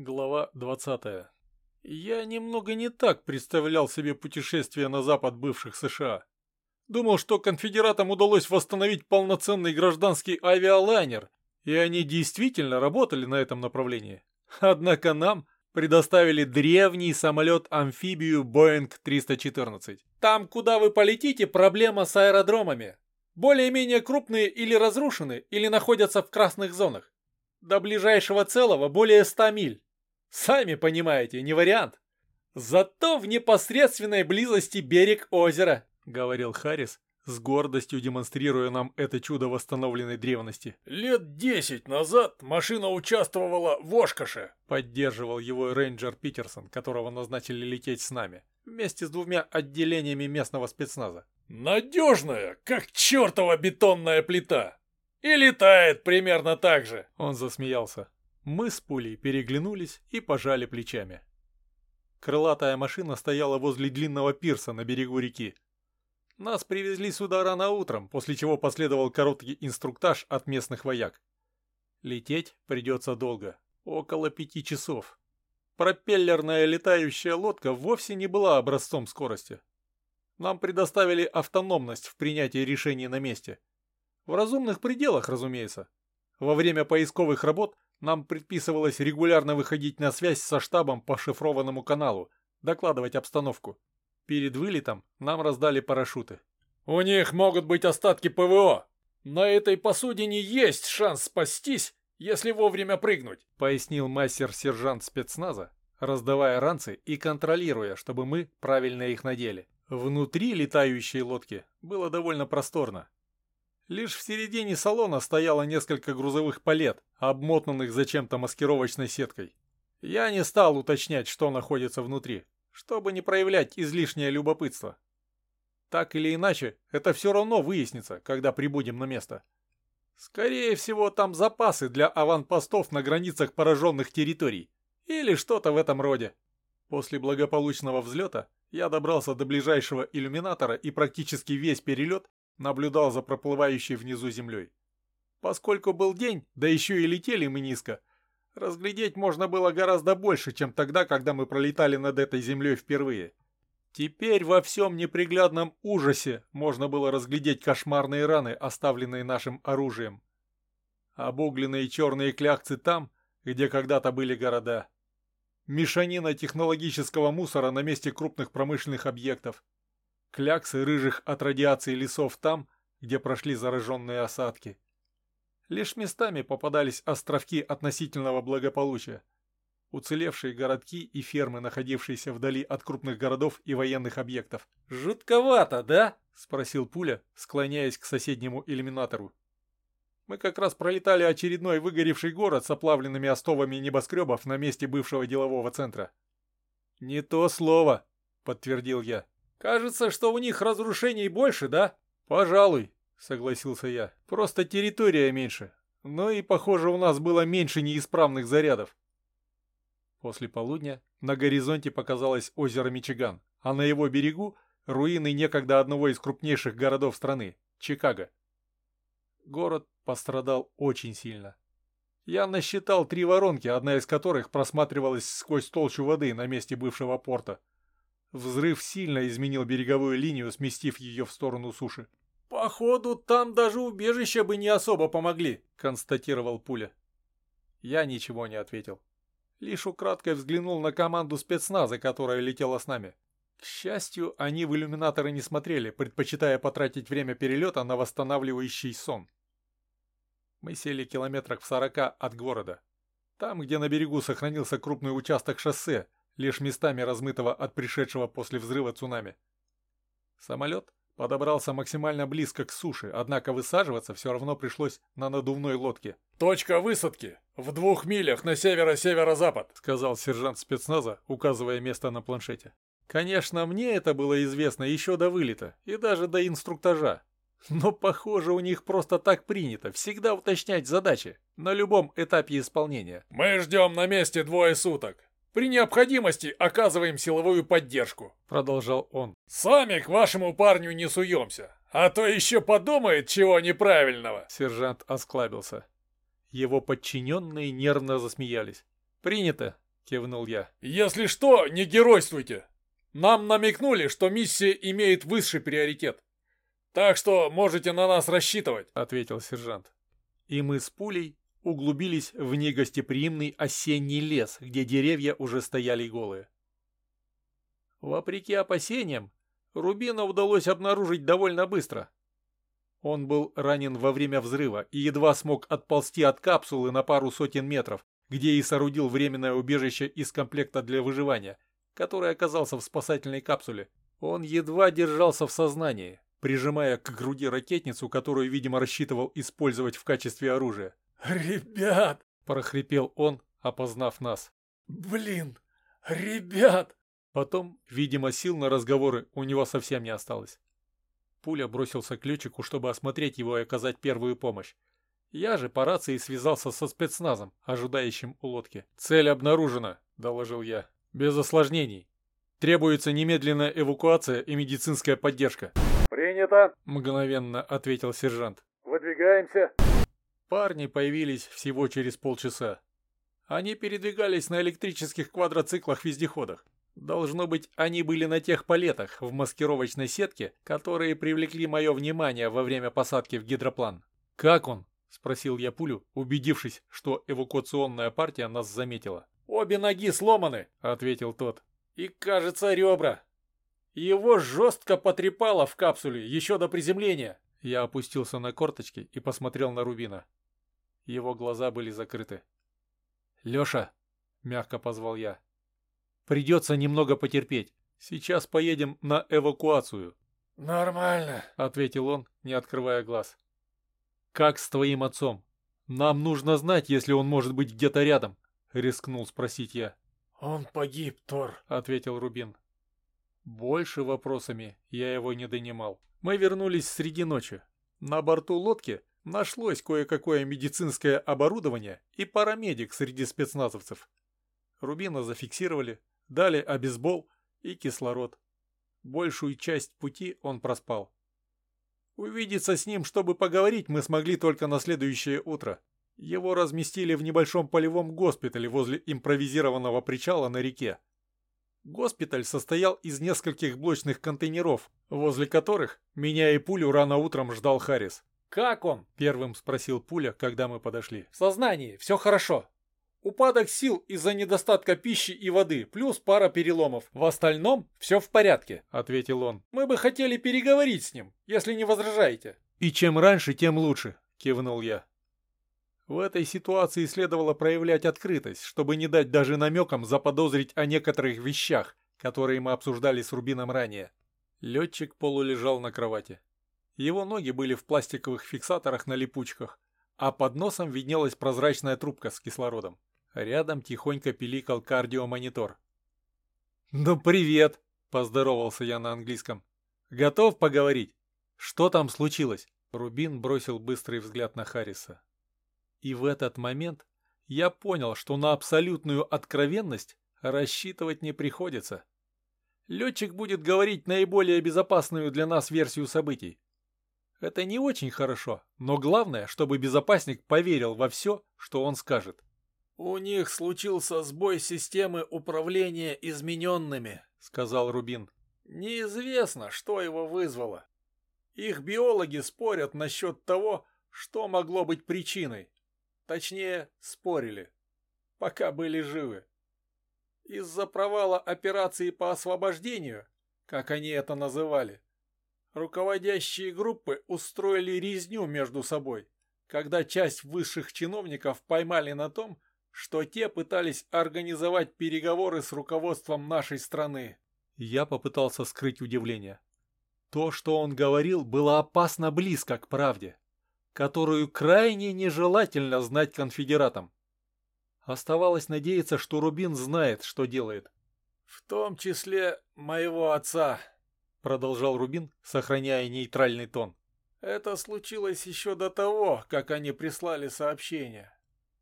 Глава 20. Я немного не так представлял себе путешествие на запад бывших США. Думал, что конфедератам удалось восстановить полноценный гражданский авиалайнер, и они действительно работали на этом направлении. Однако нам предоставили древний самолет-амфибию Boeing 314. Там, куда вы полетите, проблема с аэродромами. Более-менее крупные или разрушены, или находятся в красных зонах. До ближайшего целого более 100 миль. Сами понимаете, не вариант. Зато в непосредственной близости берег озера, говорил Харрис, с гордостью демонстрируя нам это чудо восстановленной древности. «Лет десять назад машина участвовала в Ошкаше», — поддерживал его рейнджер Питерсон, которого назначили лететь с нами, вместе с двумя отделениями местного спецназа. «Надежная, как чертова бетонная плита! И летает примерно так же!» Он засмеялся. Мы с пулей переглянулись и пожали плечами. Крылатая машина стояла возле длинного пирса на берегу реки. Нас привезли сюда рано утром, после чего последовал короткий инструктаж от местных вояк. Лететь придется долго, около пяти часов. Пропеллерная летающая лодка вовсе не была образцом скорости. Нам предоставили автономность в принятии решений на месте. В разумных пределах, разумеется. Во время поисковых работ нам предписывалось регулярно выходить на связь со штабом по шифрованному каналу, докладывать обстановку. Перед вылетом нам раздали парашюты. «У них могут быть остатки ПВО. На этой посудине есть шанс спастись, если вовремя прыгнуть», пояснил мастер-сержант спецназа, раздавая ранцы и контролируя, чтобы мы правильно их надели. Внутри летающей лодки было довольно просторно. Лишь в середине салона стояло несколько грузовых палет, обмотанных зачем-то маскировочной сеткой. Я не стал уточнять, что находится внутри, чтобы не проявлять излишнее любопытство. Так или иначе, это все равно выяснится, когда прибудем на место. Скорее всего, там запасы для аванпостов на границах пораженных территорий. Или что-то в этом роде. После благополучного взлета я добрался до ближайшего иллюминатора и практически весь перелет наблюдал за проплывающей внизу землей. Поскольку был день, да еще и летели мы низко, разглядеть можно было гораздо больше, чем тогда, когда мы пролетали над этой землей впервые. Теперь во всем неприглядном ужасе можно было разглядеть кошмарные раны, оставленные нашим оружием. Обугленные черные клякцы там, где когда-то были города. Мешанина технологического мусора на месте крупных промышленных объектов – кляксы рыжих от радиации лесов там, где прошли зараженные осадки. Лишь местами попадались островки относительного благополучия. Уцелевшие городки и фермы, находившиеся вдали от крупных городов и военных объектов. «Жутковато, да?» – спросил Пуля, склоняясь к соседнему иллюминатору. Мы как раз пролетали очередной выгоревший город с оплавленными остовами небоскребов на месте бывшего делового центра. «Не то слово», — подтвердил я. Кажется, что у них разрушений больше, да? Пожалуй, согласился я. Просто территория меньше. Но и, похоже, у нас было меньше неисправных зарядов. После полудня на горизонте показалось озеро Мичиган, а на его берегу руины некогда одного из крупнейших городов страны – Чикаго. Город пострадал очень сильно. Я насчитал три воронки, одна из которых просматривалась сквозь толщу воды на месте бывшего порта – Взрыв сильно изменил береговую линию, сместив ее в сторону суши. «Походу, там даже убежища бы не особо помогли», — констатировал Пуля. Я ничего не ответил. Лишь украдкой взглянул на команду спецназа, которая летела с нами. К счастью, они в иллюминаторы не смотрели, предпочитая потратить время перелета на восстанавливающий сон. Мы сели километрах в сорока от города. Там, где на берегу сохранился крупный участок шоссе, лишь местами размытого от пришедшего после взрыва цунами. Самолет подобрался максимально близко к суше, однако высаживаться все равно пришлось на надувной лодке. «Точка высадки в двух милях на северо-северо-запад», сказал сержант спецназа, указывая место на планшете. Конечно, мне это было известно еще до вылета и даже до инструктажа. Но, похоже, у них просто так принято всегда уточнять задачи на любом этапе исполнения. «Мы ждем на месте двое суток. При необходимости оказываем силовую поддержку», — продолжал он. «Сами к вашему парню не суемся, а то еще подумает чего неправильного». Сержант осклабился. Его подчиненные нервно засмеялись. «Принято», кивнул я. «Если что, не геройствуйте. Нам намекнули, что миссия имеет высший приоритет. Так что можете на нас рассчитывать», — ответил сержант. И мы с пулей углубились в негостеприимный осенний лес, где деревья уже стояли голые. Вопреки опасениям, Рубина удалось обнаружить довольно быстро. Он был ранен во время взрыва и едва смог отползти от капсулы на пару сотен метров, где и соорудил временное убежище из комплекта для выживания, который оказался в спасательной капсуле. Он едва держался в сознании, прижимая к груди ракетницу, которую, видимо, рассчитывал использовать в качестве оружия. «Ребят!» – прохрипел он, опознав нас. «Блин! Ребят!» Потом, видимо, сил на разговоры у него совсем не осталось. Пуля бросился к летчику, чтобы осмотреть его и оказать первую помощь. Я же по рации связался со спецназом, ожидающим у лодки. «Цель обнаружена», — доложил я. «Без осложнений. Требуется немедленная эвакуация и медицинская поддержка». «Принято», — мгновенно ответил сержант. «Выдвигаемся». Парни появились всего через полчаса. Они передвигались на электрических квадроциклах-вездеходах. Должно быть, они были на тех палетах в маскировочной сетке, которые привлекли мое внимание во время посадки в гидроплан. «Как он?» – спросил я пулю, убедившись, что эвакуационная партия нас заметила. «Обе ноги сломаны», – ответил тот. «И, кажется, ребра. Его жестко потрепало в капсуле еще до приземления». Я опустился на корточки и посмотрел на Рубина. Его глаза были закрыты. «Леша!» — мягко позвал я. «Придется немного потерпеть. Сейчас поедем на эвакуацию». «Нормально», — ответил он, не открывая глаз. «Как с твоим отцом? Нам нужно знать, если он может быть где-то рядом», — рискнул спросить я. «Он погиб, Тор», — ответил Рубин. Больше вопросами я его не донимал. Мы вернулись среди ночи. На борту лодки Нашлось кое-какое медицинское оборудование и парамедик среди спецназовцев. Рубина зафиксировали, дали обезбол и кислород. Большую часть пути он проспал. Увидеться с ним, чтобы поговорить, мы смогли только на следующее утро. Его разместили в небольшом полевом госпитале возле импровизированного причала на реке. Госпиталь состоял из нескольких блочных контейнеров, возле которых меня и пулю рано утром ждал Харрис. «Как он?» — первым спросил Пуля, когда мы подошли. «В сознании, все хорошо. Упадок сил из-за недостатка пищи и воды, плюс пара переломов. В остальном все в порядке», — ответил он. «Мы бы хотели переговорить с ним, если не возражаете». «И чем раньше, тем лучше», — кивнул я. В этой ситуации следовало проявлять открытость, чтобы не дать даже намекам заподозрить о некоторых вещах, которые мы обсуждали с Рубином ранее. Летчик полулежал на кровати. Его ноги были в пластиковых фиксаторах на липучках, а под носом виднелась прозрачная трубка с кислородом. Рядом тихонько пиликал кардиомонитор. «Ну привет!» – поздоровался я на английском. «Готов поговорить? Что там случилось?» Рубин бросил быстрый взгляд на Харриса. И в этот момент я понял, что на абсолютную откровенность рассчитывать не приходится. Летчик будет говорить наиболее безопасную для нас версию событий. Это не очень хорошо, но главное, чтобы безопасник поверил во все, что он скажет. «У них случился сбой системы управления измененными», — сказал Рубин. «Неизвестно, что его вызвало. Их биологи спорят насчет того, что могло быть причиной. Точнее, спорили, пока были живы. Из-за провала операции по освобождению, как они это называли, Руководящие группы устроили резню между собой, когда часть высших чиновников поймали на том, что те пытались организовать переговоры с руководством нашей страны. Я попытался скрыть удивление. То, что он говорил, было опасно близко к правде, которую крайне нежелательно знать конфедератам. Оставалось надеяться, что Рубин знает, что делает. «В том числе моего отца», — продолжал Рубин, сохраняя нейтральный тон. «Это случилось еще до того, как они прислали сообщение».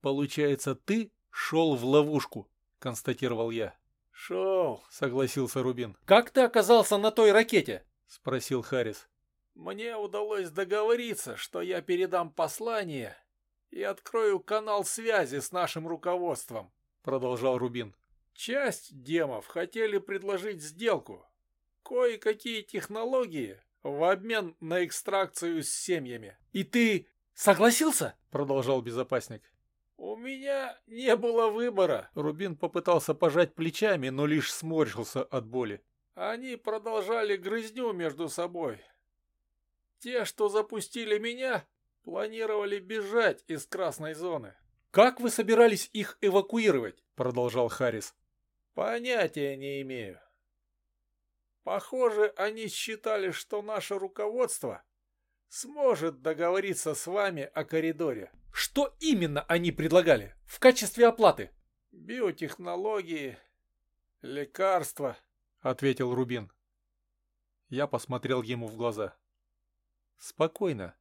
«Получается, ты шел в ловушку», — констатировал я. «Шел», — согласился Рубин. «Как ты оказался на той ракете?» — спросил Харрис. «Мне удалось договориться, что я передам послание и открою канал связи с нашим руководством», — продолжал Рубин. Часть демов хотели предложить сделку. Кое-какие технологии в обмен на экстракцию с семьями. «И ты согласился?» — продолжал безопасник. «У меня не было выбора». Рубин попытался пожать плечами, но лишь сморщился от боли. Они продолжали грызню между собой. Те, что запустили меня, планировали бежать из красной зоны. «Как вы собирались их эвакуировать?» — продолжал Харрис. Понятия не имею. Похоже, они считали, что наше руководство сможет договориться с вами о коридоре. Что именно они предлагали в качестве оплаты? Биотехнологии, лекарства, ответил Рубин. Я посмотрел ему в глаза. Спокойно.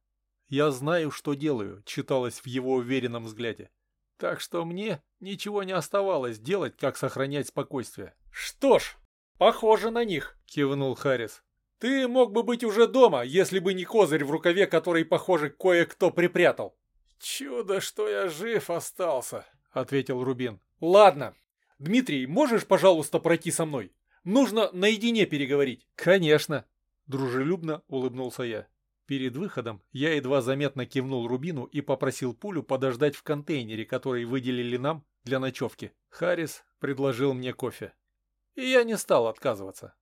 Я знаю, что делаю, читалось в его уверенном взгляде. Так что мне ничего не оставалось делать, как сохранять спокойствие. «Что ж, похоже на них», — кивнул Харрис. «Ты мог бы быть уже дома, если бы не козырь в рукаве, который, похоже, кое-кто припрятал». «Чудо, что я жив остался», — ответил Рубин. «Ладно. Дмитрий, можешь, пожалуйста, пройти со мной? Нужно наедине переговорить». «Конечно», — дружелюбно улыбнулся я. Перед выходом я едва заметно кивнул Рубину и попросил пулю подождать в контейнере, который выделили нам для ночевки. Харрис предложил мне кофе. И я не стал отказываться.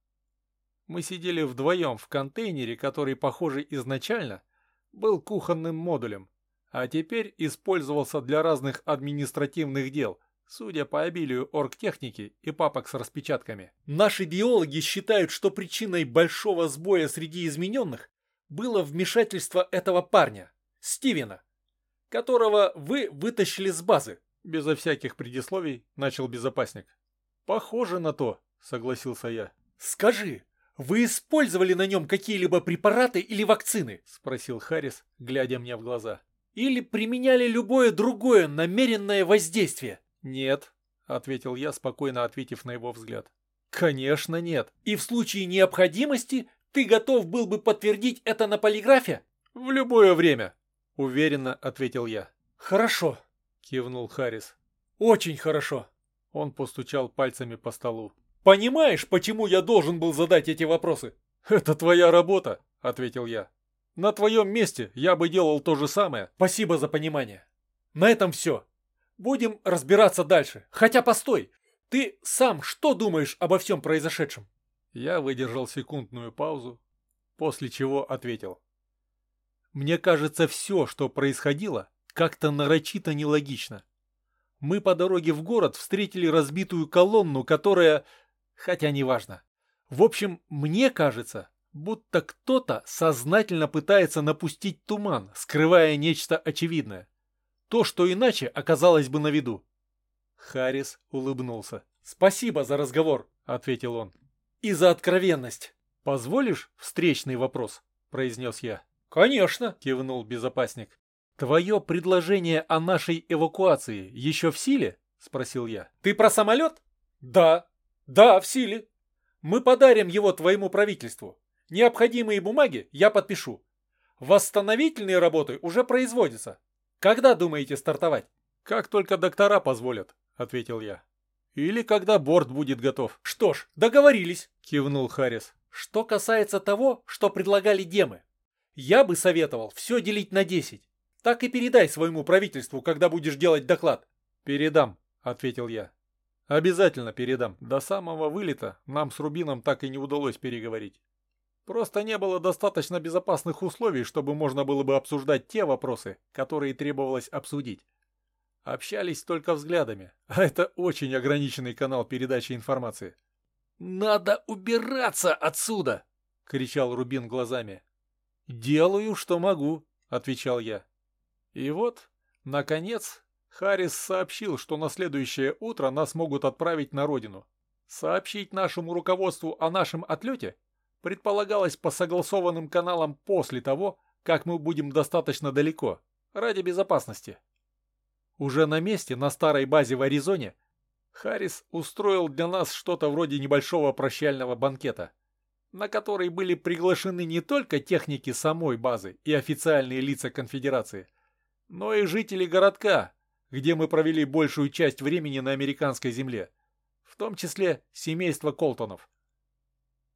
Мы сидели вдвоем в контейнере, который, похоже, изначально был кухонным модулем, а теперь использовался для разных административных дел, судя по обилию оргтехники и папок с распечатками. Наши биологи считают, что причиной большого сбоя среди измененных было вмешательство этого парня, Стивена, которого вы вытащили с базы. Безо всяких предисловий начал безопасник. Похоже на то, согласился я. Скажи, вы использовали на нем какие-либо препараты или вакцины? Спросил Харрис, глядя мне в глаза. Или применяли любое другое намеренное воздействие? Нет, ответил я, спокойно ответив на его взгляд. Конечно нет. И в случае необходимости ты готов был бы подтвердить это на полиграфе? В любое время, уверенно ответил я. Хорошо, кивнул Харрис. Очень хорошо. Он постучал пальцами по столу. Понимаешь, почему я должен был задать эти вопросы? Это твоя работа, ответил я. На твоем месте я бы делал то же самое. Спасибо за понимание. На этом все. Будем разбираться дальше. Хотя постой, ты сам что думаешь обо всем произошедшем? Я выдержал секундную паузу, после чего ответил. Мне кажется, все, что происходило, как-то нарочито нелогично. Мы по дороге в город встретили разбитую колонну, которая... Хотя неважно. В общем, мне кажется, будто кто-то сознательно пытается напустить туман, скрывая нечто очевидное. То, что иначе оказалось бы на виду. Харрис улыбнулся. «Спасибо за разговор», — ответил он и за откровенность. Позволишь встречный вопрос?» – произнес я. «Конечно!» – кивнул безопасник. «Твое предложение о нашей эвакуации еще в силе?» – спросил я. «Ты про самолет?» «Да. Да, в силе. Мы подарим его твоему правительству. Необходимые бумаги я подпишу. Восстановительные работы уже производятся. Когда думаете стартовать?» «Как только доктора позволят», – ответил я. Или когда борт будет готов. Что ж, договорились, кивнул Харрис. Что касается того, что предлагали демы, я бы советовал все делить на 10. Так и передай своему правительству, когда будешь делать доклад. Передам, ответил я. Обязательно передам. До самого вылета нам с Рубином так и не удалось переговорить. Просто не было достаточно безопасных условий, чтобы можно было бы обсуждать те вопросы, которые требовалось обсудить. Общались только взглядами, а это очень ограниченный канал передачи информации. «Надо убираться отсюда!» — кричал Рубин глазами. «Делаю, что могу», — отвечал я. И вот, наконец, Харрис сообщил, что на следующее утро нас могут отправить на родину. Сообщить нашему руководству о нашем отлете предполагалось по согласованным каналам после того, как мы будем достаточно далеко, ради безопасности. Уже на месте, на старой базе в Аризоне, Харрис устроил для нас что-то вроде небольшого прощального банкета, на который были приглашены не только техники самой базы и официальные лица конфедерации, но и жители городка, где мы провели большую часть времени на американской земле, в том числе семейство Колтонов.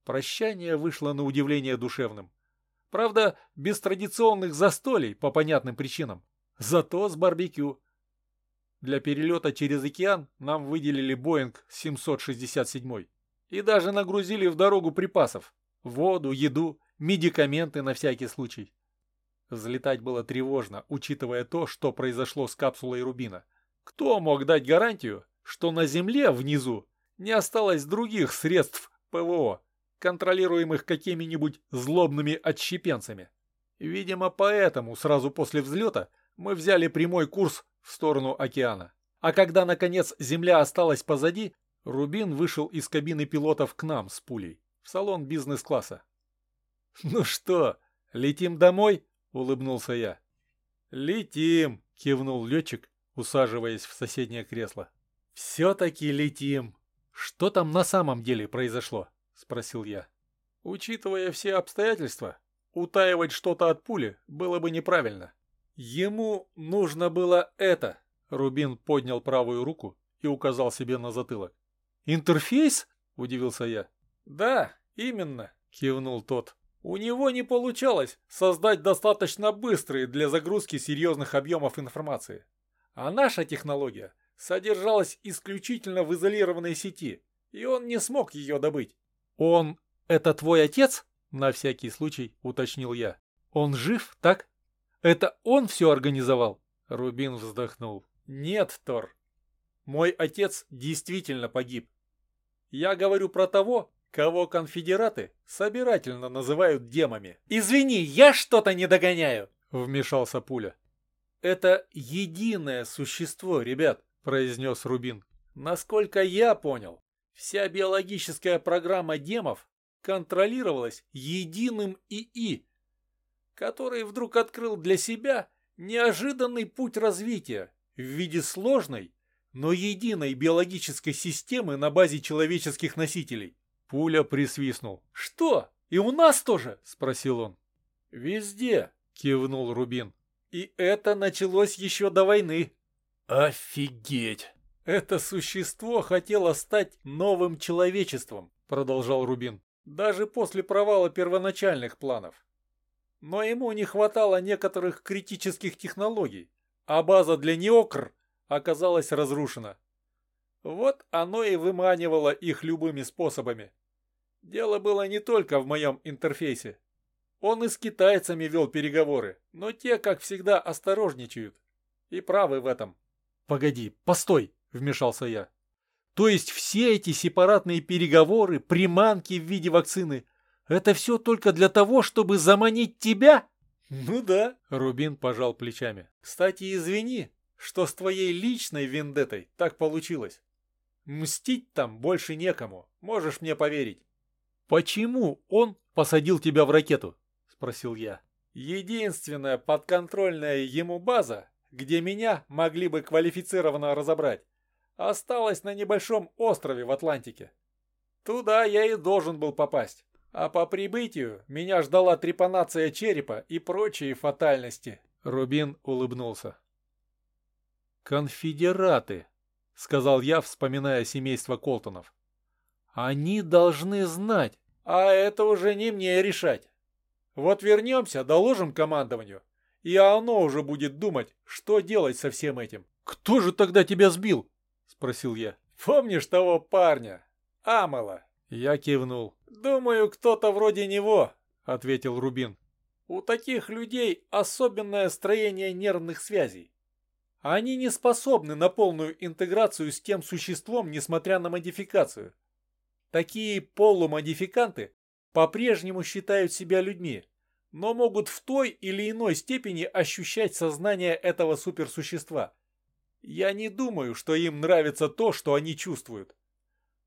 Прощание вышло на удивление душевным. Правда, без традиционных застолий по понятным причинам. Зато с барбекю. Для перелета через океан нам выделили Боинг 767 и даже нагрузили в дорогу припасов. Воду, еду, медикаменты на всякий случай. Взлетать было тревожно, учитывая то, что произошло с капсулой Рубина. Кто мог дать гарантию, что на Земле внизу не осталось других средств ПВО, контролируемых какими-нибудь злобными отщепенцами? Видимо, поэтому сразу после взлета мы взяли прямой курс в сторону океана. А когда, наконец, Земля осталась позади, Рубин вышел из кабины пилотов к нам с пулей, в салон бизнес-класса. «Ну что, летим домой?» — улыбнулся я. «Летим!» — кивнул летчик, усаживаясь в соседнее кресло. «Все-таки летим!» «Что там на самом деле произошло?» — спросил я. «Учитывая все обстоятельства, утаивать что-то от пули было бы неправильно. Ему нужно было это!» Рубин поднял правую руку и указал себе на затылок. «Интерфейс?» – удивился я. «Да, именно», – кивнул тот. «У него не получалось создать достаточно быстрые для загрузки серьезных объемов информации. А наша технология содержалась исключительно в изолированной сети, и он не смог ее добыть». «Он... это твой отец?» – на всякий случай уточнил я. «Он жив, так? Это он все организовал?» Рубин вздохнул. «Нет, Тор. Мой отец действительно погиб. Я говорю про того, кого конфедераты собирательно называют демами. «Извини, я что-то не догоняю!» — вмешался Пуля. «Это единое существо, ребят», — произнес Рубин. «Насколько я понял, вся биологическая программа демов контролировалась единым ИИ, который вдруг открыл для себя неожиданный путь развития в виде сложной но единой биологической системы на базе человеческих носителей. Пуля присвистнул. «Что? И у нас тоже?» – спросил он. «Везде», – кивнул Рубин. «И это началось еще до войны». «Офигеть!» «Это существо хотело стать новым человечеством», – продолжал Рубин. «Даже после провала первоначальных планов. Но ему не хватало некоторых критических технологий, а база для неокр оказалась разрушена. Вот оно и выманивало их любыми способами. Дело было не только в моем интерфейсе. Он и с китайцами вел переговоры, но те, как всегда, осторожничают. И правы в этом. «Погоди, постой!» — вмешался я. «То есть все эти сепаратные переговоры, приманки в виде вакцины — это все только для того, чтобы заманить тебя?» «Ну да», — Рубин пожал плечами. «Кстати, извини, что с твоей личной вендетой так получилось. Мстить там больше некому, можешь мне поверить. Почему он посадил тебя в ракету? Спросил я. Единственная подконтрольная ему база, где меня могли бы квалифицированно разобрать, осталась на небольшом острове в Атлантике. Туда я и должен был попасть. А по прибытию меня ждала трепанация черепа и прочие фатальности. Рубин улыбнулся. «Конфедераты», — сказал я, вспоминая семейство Колтонов. «Они должны знать, а это уже не мне решать. Вот вернемся, доложим командованию, и оно уже будет думать, что делать со всем этим». «Кто же тогда тебя сбил?» — спросил я. «Помнишь того парня? Амала?» Я кивнул. «Думаю, кто-то вроде него», — ответил Рубин. «У таких людей особенное строение нервных связей. Они не способны на полную интеграцию с тем существом, несмотря на модификацию. Такие полумодификанты по-прежнему считают себя людьми, но могут в той или иной степени ощущать сознание этого суперсущества. Я не думаю, что им нравится то, что они чувствуют.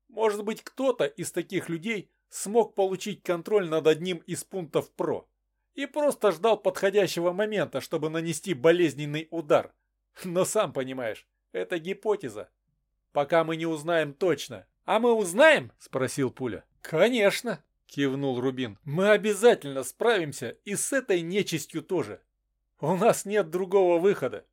Может быть, кто-то из таких людей смог получить контроль над одним из пунктов ПРО и просто ждал подходящего момента, чтобы нанести болезненный удар – но сам понимаешь, это гипотеза. Пока мы не узнаем точно. А мы узнаем? Спросил Пуля. Конечно, кивнул Рубин. Мы обязательно справимся и с этой нечистью тоже. У нас нет другого выхода.